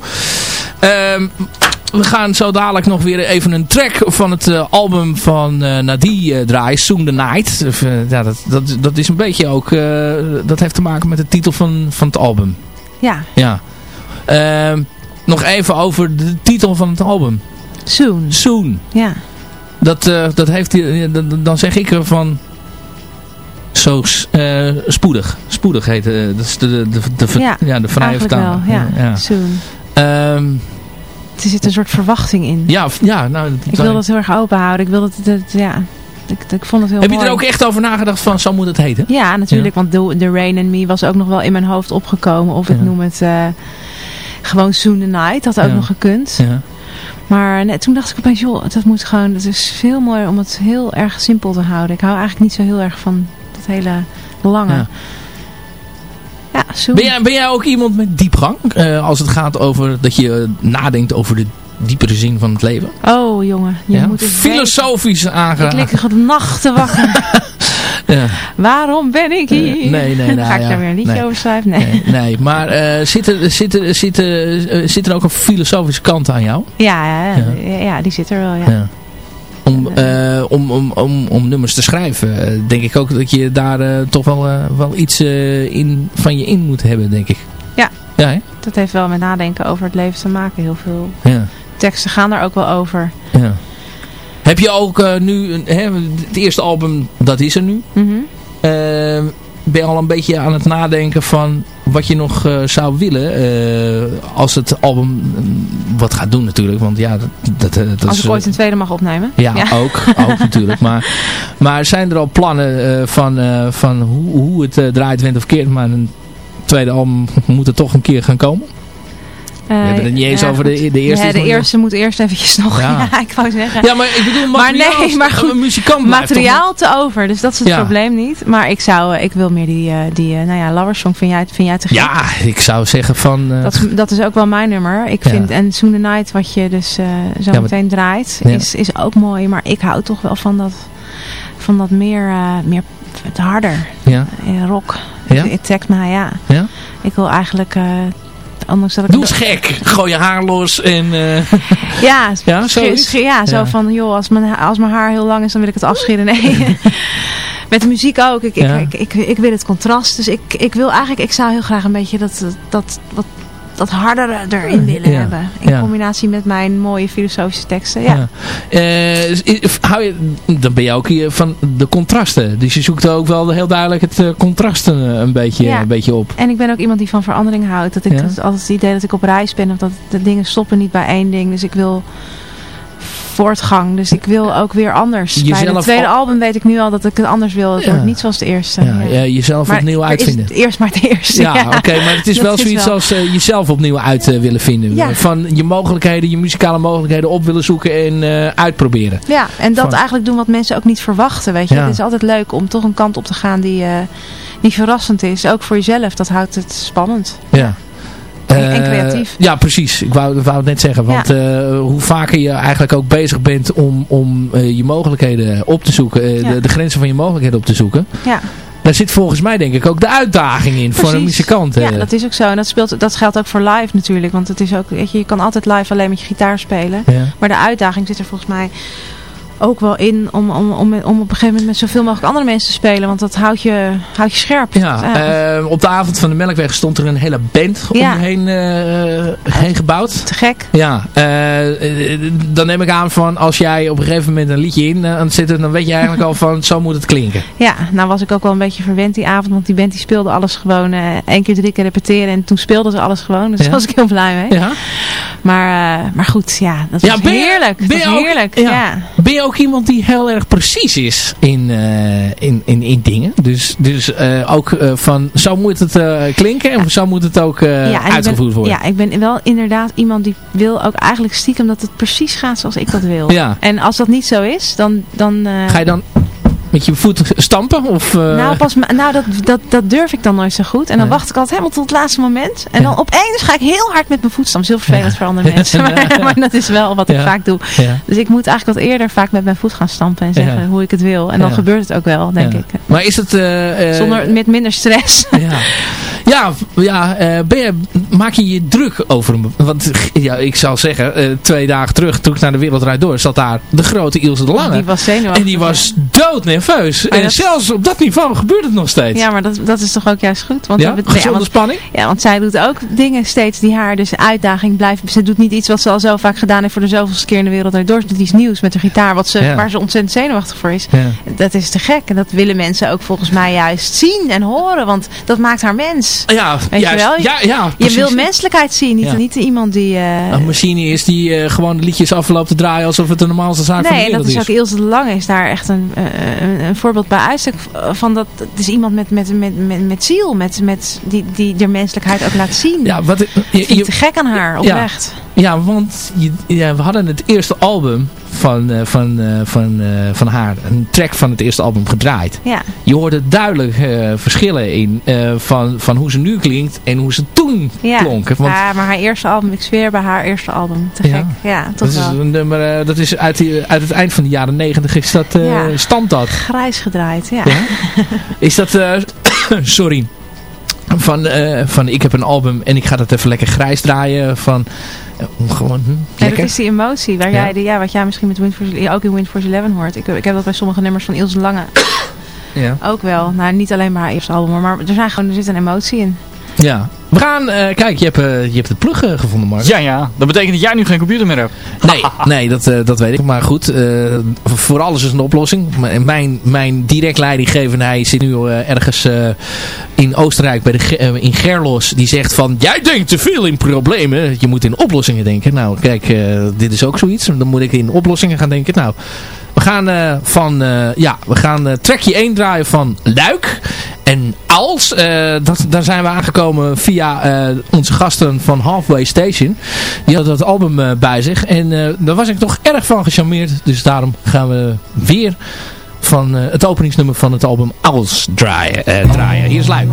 Ehm, we gaan zo dadelijk nog weer even een track van het uh, album van uh, Nadie uh, draaien, Soon the Night. ja, dat, dat, dat is een beetje ook, dat heeft te maken met de titel van, van het album. Ja. Ja. Ehm, nog even over de titel van het album. Soon. Soon. Ja. Dat, dat heeft, dan zeg ik van zo spoedig. Spoedig heet dat is de, de, de, de, ja, ja, de vrije vertaling. Ja, ja, soon. Um, er zit een soort verwachting in. Ja, ja nou, ik wil dat heel erg open houden. Ik wil dat, dat ja, ik, ik vond het heel Heb mooi. je er ook echt over nagedacht van, zo moet het heten? Ja, natuurlijk. Want The, The, Rain and Me was ook nog wel in mijn hoofd opgekomen. Of ik noem het uh, gewoon Soon the Night. Dat had ook nog gekund. Maar toen dacht ik opeens, joh, dat moet gewoon, het is veel mooier om het heel erg simpel te houden. Ik hou eigenlijk niet zo heel erg van dat hele lange. Ja. Ja, ben, jij, ben jij ook iemand met diepgang? Uh, als het gaat over dat je nadenkt over de diepere zin van het leven? Oh jongen, je ja? moet het Filosofisch aangaan. Ik lig er nachten wakker. Ja. Waarom ben ik hier? Uh, nee, nee, nou, Ga ik daar weer een liedje nee. over schrijven? Nee. Nee, nee. maar uh, zit, er, zit, er, zit, er, zit er ook een filosofische kant aan jou? Ja, ja, ja. ja die zit er wel, ja. Om, uh, om, om, om, om nummers te schrijven, uh, denk ik ook dat je daar uh, toch wel, wel iets in, van je in moet hebben, denk ik. Ja, ja hè? dat heeft wel met nadenken over het leven te maken. Heel veel ja. teksten gaan daar ook wel over. Ja. Heb je ook nu, hè, het eerste album, dat is er nu. Mm -hmm. ben je al een beetje aan het nadenken van wat je nog uh, zou willen uh, als het album wat gaat doen natuurlijk. Want ja, dat, dat, dat als is, ik ooit een tweede mag opnemen. Ja, ja. ook, ook *laughs* natuurlijk. Maar, maar zijn er al plannen van, van hoe, hoe het draait, went of keert, maar een tweede album moet er toch een keer gaan komen? We hebben het niet eens ja, over de, de eerste. Ja, de eerste moet eerst eventjes nog. Ja. *laughs* ja. ik wou zeggen. Ja, maar ik bedoel materiaal. Maar nee, maar goed, muzikant materiaal te over. Dus dat is het probleem niet. Maar ik zou, ik wil meer die, die nou ja, Lover Song vind jij, vind jij te gek? Ja, ik zou zeggen van. Uh, dat, is, dat is ook wel mijn nummer. Ik vind en Soon the Night wat je dus uh, zo meteen draait, is, is ook mooi. Maar ik hou toch wel van dat, van dat meer, uh, meer het harder. Ja. rock. Ja? Het trekt mij, ja. ja. Ik wil eigenlijk Anders dat ik Doe eens gek. Gooi je haar los en... Uh... *laughs* Ja, *laughs* ja, zo, ja, zo ja. van, joh, als mijn, als mijn haar heel lang is, dan wil ik het afscheren. Nee. *laughs* Met de muziek ook. Ik, ja. ik, ik, ik, ik, wil het contrast. Dus ik, ik wil eigenlijk, ik zou heel graag een beetje dat, dat, wat, dat harder erin willen ja. hebben. In ja. combinatie met mijn mooie filosofische teksten. Ja. Uh, hou je, dan ben je ook hier van de contrasten. Dus je zoekt ook wel heel duidelijk het uh, contrasten een beetje, een beetje op. En ik ben ook iemand die van verandering houdt. Dat ik altijd het idee dat ik op reis ben. Of dat de dingen stoppen niet bij één ding. Dus ik wil voortgang. Dus ik wil ook weer anders. Bij Jezelf het tweede al- album weet ik nu al dat ik het anders wil. Het Ja. wordt niet zoals de eerste. Ja, ja, jezelf Maar opnieuw uitvinden. Is het eerst maar het eerste. Ja, oké, maar het is Dat wel zoiets wel. als eh, jezelf opnieuw uit eh, willen vinden. Van je mogelijkheden, je muzikale mogelijkheden op willen zoeken en eh, uitproberen. Ja, en dat Van- eigenlijk doen wat mensen ook niet verwachten. Weet je? Het is altijd leuk om toch een kant op te gaan die, die verrassend is. Ook voor jezelf. Dat houdt het spannend. Ja. En- en Eh, creatief. ja, precies. Ik wou, wou het net zeggen. Want eh, hoe vaker je eigenlijk ook bezig bent om, om eh, je mogelijkheden op te zoeken. Ja. de, de grenzen van je mogelijkheden op te zoeken. Ja, Daar zit volgens mij denk ik ook de uitdaging in voor een muzikant. ja, dat is ook zo. En dat, speelt, dat geldt ook voor live natuurlijk. Want het is ook, weet je, je kan altijd live alleen met je gitaar spelen. Ja. Maar de uitdaging zit er volgens mij ook wel in om, om, om, om op een gegeven moment met zoveel mogelijk andere mensen te spelen. Want dat houdt je, houdt je scherp. Ja, Ja. eh, op de avond van de Melkweg stond er een hele band om Ja. je heen, eh, heen gebouwd. te gek. Ja, eh, dan neem ik aan van als jij op een gegeven moment een liedje in aan het zitten, dan weet je eigenlijk al van zo moet het klinken. Ja, nou was ik ook wel een beetje verwend die avond. Want die band die speelde alles gewoon één keer drie keer repeteren. En toen speelden ze alles gewoon. Dus Ja. daar was ik heel blij mee. Ja? Maar, maar goed, ja, dat Ja, was ben je- heerlijk. ben dat was ook- heerlijk, ja. ja. Ben je ook iemand die heel erg precies is in, eh, in, in, in dingen? Dus, dus eh, ook eh, van zo moet het klinken en zo moet het ook Ja, uitgevoerd ben, worden. Ja, ik ben wel inderdaad iemand die wil ook eigenlijk stiekem dat het precies gaat zoals ik dat wil. Ja. En als dat niet zo is, dan... dan Ga je dan... Met je voet stampen? Of, uh... Nou, pas, nou dat, dat, dat durf ik dan nooit zo goed. En dan wacht ik altijd helemaal tot het laatste moment. En dan opeens ga ik heel hard met mijn voet stampen. Heel vervelend voor andere mensen. *laughs* Maar, maar, dat is wel wat ik vaak doe. Dus ik moet eigenlijk wat eerder vaak met mijn voet gaan stampen. En zeggen hoe ik het wil. En dan gebeurt het ook wel, denk ik. Maar is het... Zonder, met minder stress. *laughs* Ja. Ja, ja ben je, maak je je druk over hem? Want ja, ik zal zeggen, twee dagen terug, toen ik naar de Wereldrijd Door, zat daar de grote Ilse de Lange. Die was zenuwachtig. En die was dood nerveus. En zelfs op dat niveau gebeurt het nog steeds. Ja, maar dat, dat is toch ook juist goed? Want ja, we, gezonde spanning? Ja, want zij doet ook dingen steeds die haar dus uitdaging blijven. Ze doet niet iets wat ze al zo vaak gedaan heeft voor de zoveelste keer in de wereld door. Ze doet iets nieuws met de gitaar wat ze, waar ze ontzettend zenuwachtig voor is. Dat is te gek. En dat willen mensen ook volgens mij juist zien en horen. Want dat maakt haar mens. Ja, Weet juist. je wel? Ja, ja, je wil menselijkheid zien. Niet, niet iemand die... Uh... Een machine is die uh, gewoon de liedjes afloopt te draaien alsof het de normaalste zaak nee, van de wereld is. Nee, dat is ook Ilse de Lange is daar echt een, een, een, voorbeeld bij uitstek van dat. Het is iemand met, met, met, met, met ziel. Met, met, die, die de menselijkheid ook laat zien. Ja, wat, je, je, je te gek aan haar, oprecht. Ja, ja want je, ja, we hadden het eerste album van, uh, van, uh, van, uh, van haar, een track van het eerste album gedraaid. Ja. Je hoorde duidelijk verschillen in van, van hoe ze nu klinkt en hoe ze toen ja. klonk. Want, ja, maar haar eerste album, ik zweer bij haar eerste album, te gek. Ja, tot dat wel. Is een nummer, dat is uit, die, uit het eind van de jaren negentig, is dat, ja. stamt dat? Grijs gedraaid, ja. is dat, *coughs* sorry, van, uh, van ik heb een album en ik ga dat even lekker grijs draaien van uh, gewoon hm, ja, dat is die emotie waar ja. jij de, ja, wat jij misschien met Wind Force, ook in Wind Force 11 hoort. Ik, ik heb dat bij sommige nummers van Ilse Lange ja. ook wel. Nou, niet alleen maar haar eerste album, maar er, zijn gewoon, er zit een emotie in. Ja. We gaan, uh, kijk, je hebt, uh, je hebt het plug uh, gevonden, Mark. Ja, ja. Dat betekent dat jij nu geen computer meer hebt. Nee, *laughs* nee dat, dat weet ik. Maar goed, voor alles is een oplossing. Mijn, mijn direct leidinggevende, hij zit nu ergens in Oostenrijk bij de, in Gerlos. Die zegt van, jij denkt te veel in problemen. Je moet in oplossingen denken. Nou, kijk, dit is ook zoiets. Dan moet ik in oplossingen gaan denken. Nou, we gaan uh, van, uh, ja, we gaan uh, trackje 1 draaien van Luik. En als, dat, daar zijn we aangekomen via onze gasten van Halfway Station. Die hadden dat album bij zich. En daar was ik toch erg van gecharmeerd. Dus daarom gaan we weer van het openingsnummer van het album Als draaien. draaien. Hier is Luik.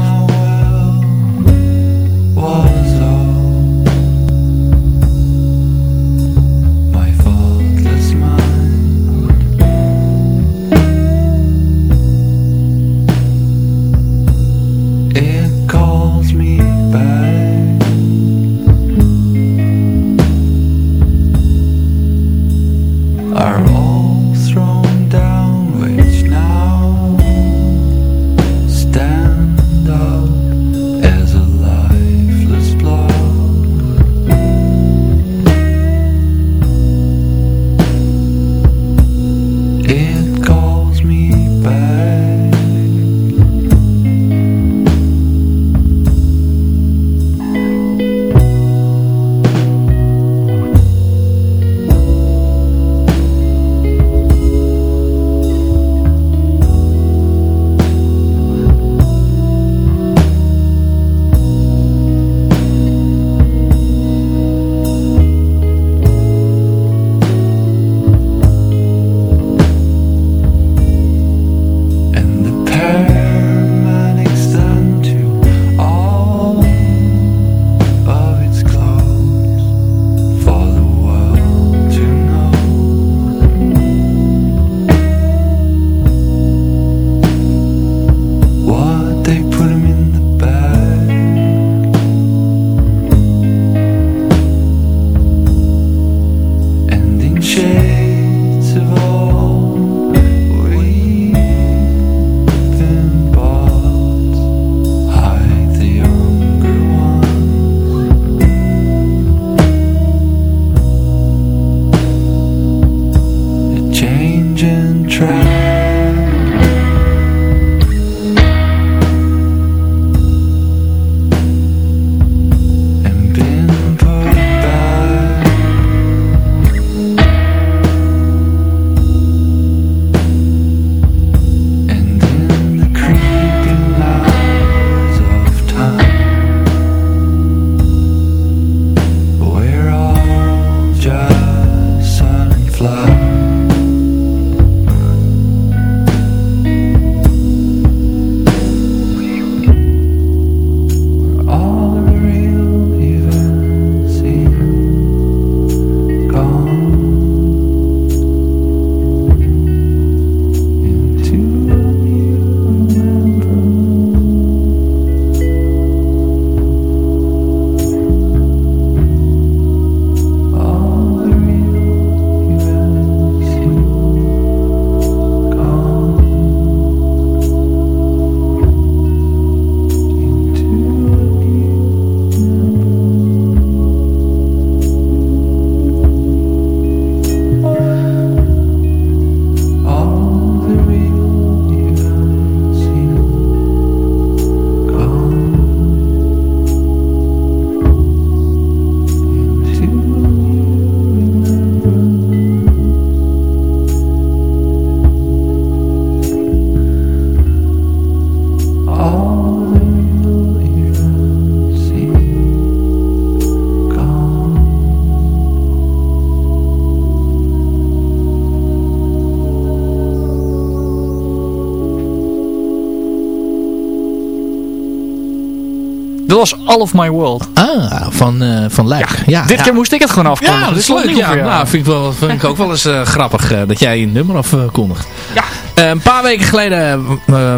Dat was All of My World. Ah, van, uh, van Luik. Ja, dit keer moest ik het gewoon afkondigen. Ja, dat is leuk. Ja, nou, vind ik, wel, vind ik ook wel eens uh, *laughs* grappig uh, dat jij een nummer afkondigt. ja. een paar weken geleden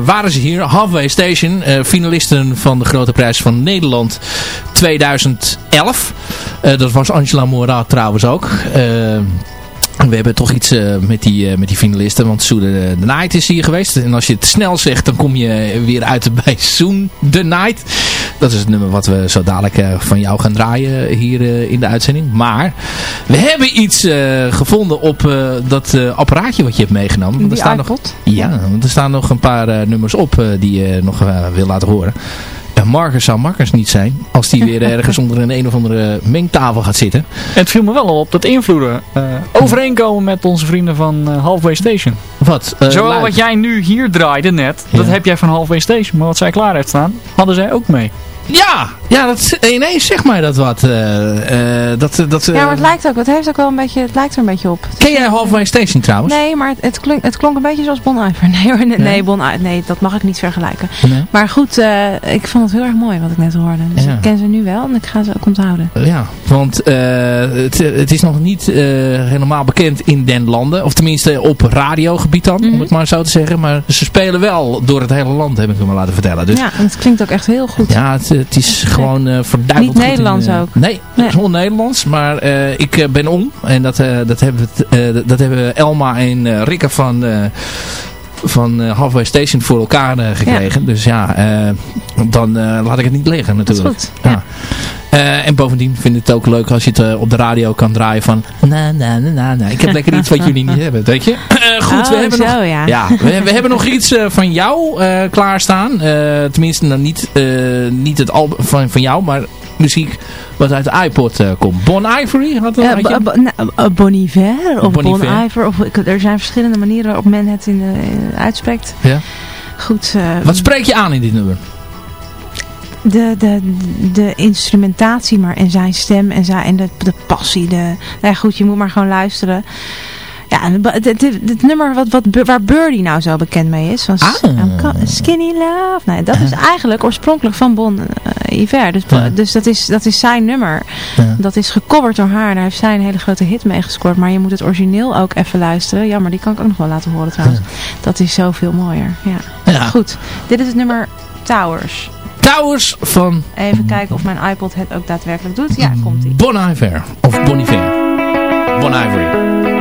waren ze hier, Halfway Station, finalisten van de Grote Prijs van Nederland 2011. dat was Angela Mora trouwens ook. We hebben toch iets uh, met, die, uh, met die finalisten. Want Soon the Night is hier geweest. En als je het snel zegt, dan kom je weer uit bij Soon the Night. Dat is het nummer wat we zo dadelijk uh, van jou gaan draaien hier in de uitzending. Maar we hebben iets gevonden op dat apparaatje wat je hebt meegenomen. Die er staan nog, ja, want er staan nog een paar nummers op die je nog wil laten horen. Marcus zou Marcus niet zijn als die weer *laughs* ergens onder een een of andere mengtafel gaat zitten. Het viel me wel op dat invloeden uh, overeenkomen met onze vrienden van uh, Halfway Station. Wat? Uh, Zowel wat jij nu hier draaide net, ja. dat heb jij van Halfway Station. Maar wat zij klaar heeft staan, hadden zij ook mee. Ja, ja dat, ineens zeg maar dat wat. Uh, uh, dat, dat, uh, ja, maar het lijkt ook, het heeft ook wel een beetje, het lijkt er een beetje op. Ken jij Halfway Station trouwens? Nee, maar het, het, klonk, het klonk een beetje zoals Bon Iver. *laughs* Nee hoor, nee, nee, bon, nee dat mag ik niet vergelijken. Nee. Maar goed, ik vond het heel erg mooi wat ik net hoorde. Dus ja. ik ken ze nu wel en ik ga ze ook onthouden. Ja, want het, het is nog niet helemaal bekend in den landen. Of tenminste op radiogebied dan, mm -hmm. om het maar zo te zeggen. Maar ze spelen wel door het hele land, heb ik me laten vertellen. Dus, ja, het klinkt ook echt heel goed. Ja, het, het is gewoon uh, verduideld. Niet Nederlands in, uh, ook? Nee, nee. gewoon Nederlands. Maar uh, ik ben om. En dat, dat, hebben, dat hebben Elma en Rikke van van uh, Halfway Station voor elkaar uh, gekregen. Ja. Dus ja, uh, dan laat ik het niet liggen natuurlijk. Dat is goed. Ja. en bovendien vind ik het ook leuk als je het op de radio kan draaien van... Na, na, na, na, na. Ik heb lekker iets wat jullie niet *laughs* hebben, weet je? goed, oh, we, hebben zo, nog, ja. ja we, we, hebben nog iets van jou klaarstaan. tenminste, nou, niet, niet het album van, van jou, maar muziek wat uit de iPod uh, komt. Bon Ivory? Had, uh, bo bo nou, bon Iver of Bon, bon Iver. Of, er zijn verschillende manieren waarop men het in uh, uitspreekt. Ja. Goed. Uh, wat spreek je aan in dit nummer? De, de, de instrumentatie maar en zijn stem en, zijn, en de, de passie. De, nou ja, goed, je moet maar gewoon luisteren. Ja, het, het, het, nummer wat, wat, waar Birdie nou zo bekend mee is. Van ah. Skinny Love. Nee, dat is eigenlijk oorspronkelijk van Bon uh, Iver. Dus, ja. dus dat, is, dat is zijn nummer. Ja. Dat is gecoverd door haar. Daar heeft zij een hele grote hit mee gescoord. Maar je moet het origineel ook even luisteren. Jammer, die kan ik ook nog wel laten horen trouwens. Dat is zoveel mooier. Ja. Goed, dit is het nummer Towers. Towers van... Even kijken of mijn iPod het ook daadwerkelijk doet. Ja, komt ie. Bon Iver. Of Bon Iver. Bon Ivory.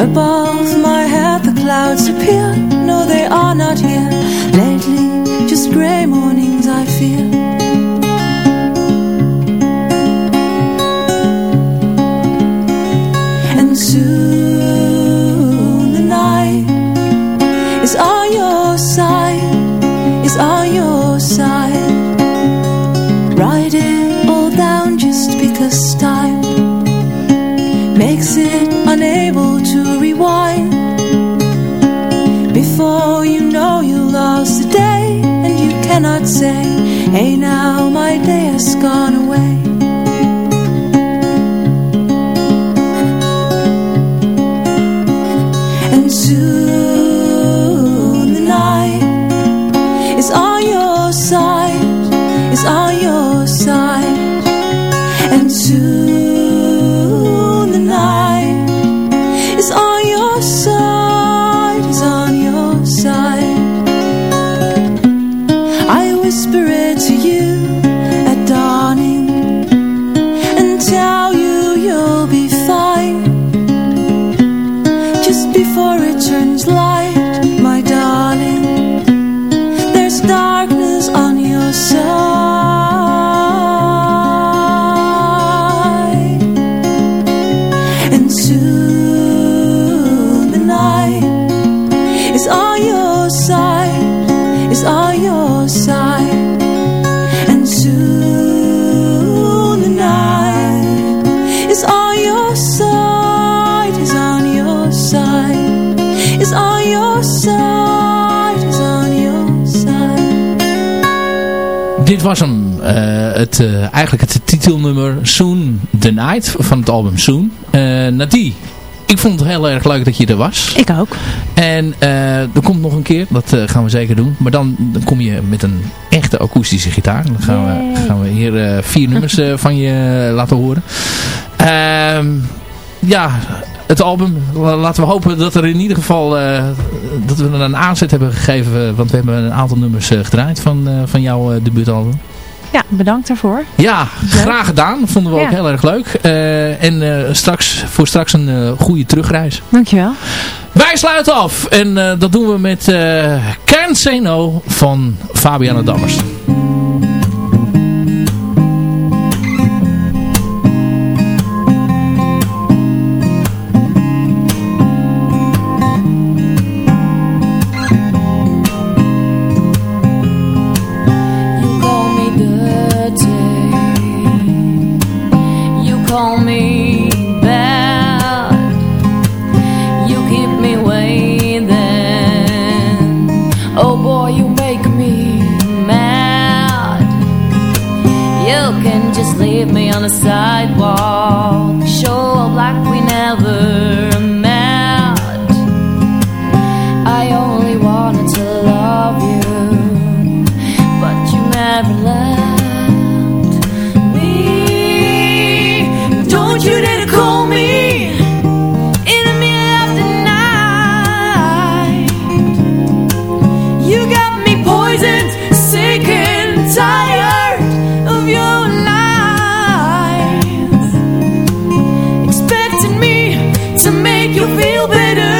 Above my head the clouds appear. No, they are not here. Lately, just gray mornings I feel. Dit was hem. eh, het, eh, eigenlijk het titelnummer Soon the Night van het album Soon. Eh Nadie, ik vond het heel erg leuk dat je er was. Ik ook. En er komt nog een keer, dat gaan we zeker doen. Maar dan, dan kom je met een echte akoestische gitaar. Dan gaan we, gaan we hier vier nummers van je laten horen. Ehm, ja, het album. la- Laten we hopen dat er in ieder geval eh, dat we er een aanzet hebben gegeven. eh, Want we hebben een aantal nummers eh, gedraaid van, van jouw debuutalbum. Ja, bedankt daarvoor. Ja, graag gedaan. Vonden we ook heel erg leuk. En straks, voor straks een goede terugreis. Dankjewel. Wij sluiten af. En dat doen we met Can't Say No van Fabiana Dammers. Feel better.